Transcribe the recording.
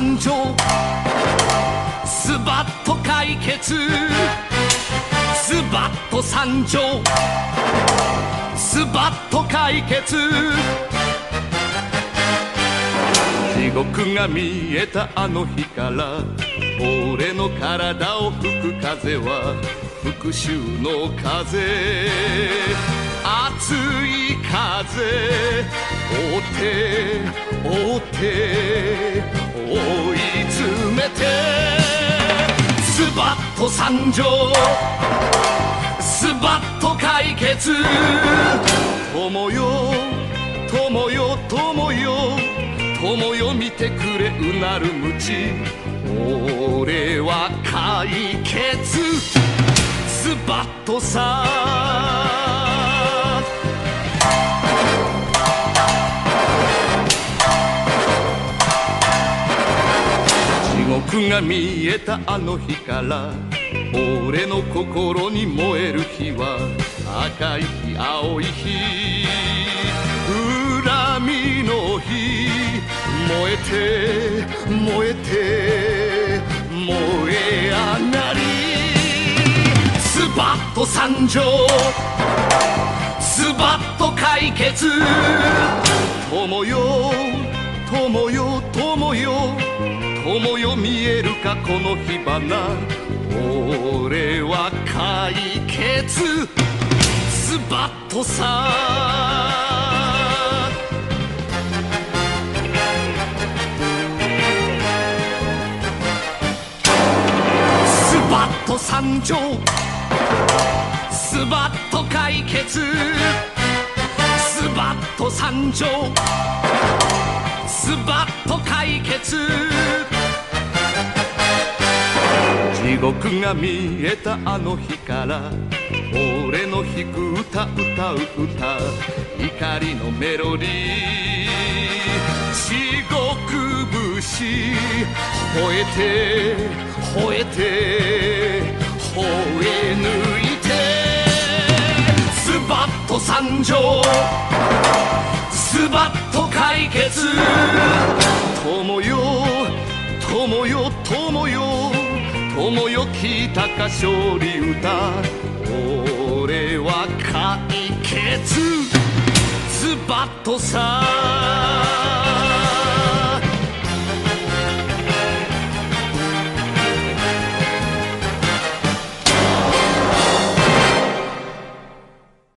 と参上スバッと解決。スバッと参上。スバッと解決。地獄が見えたあの日から俺の体を吹く風は復讐の風。熱い風追って追って追い詰めてスバッと参上スバッと解決。友よ友よ友よ友よ見てくれうなる無知。俺は解決。スバッとさ。獄が見えたあの日から俺の心に燃える火は赤い日青い日。恨みの火燃えて燃えて燃え上がり。スバッと参上。スバッと解決。友よ友よ友よ。友よ見えるかこの火花。俺は解決。スバッとさ。と参上。スバッと解決。スバッと参上。スバッと解決。獄が見えたあの日から俺の弾く歌歌う歌怒りのメロディー。地獄節吠えて吠えて吠え抜いてスバッと参上スバッと解決。友よ友よ友よ。友よ聞いたか勝利歌。俺は解決。ズバッとさ。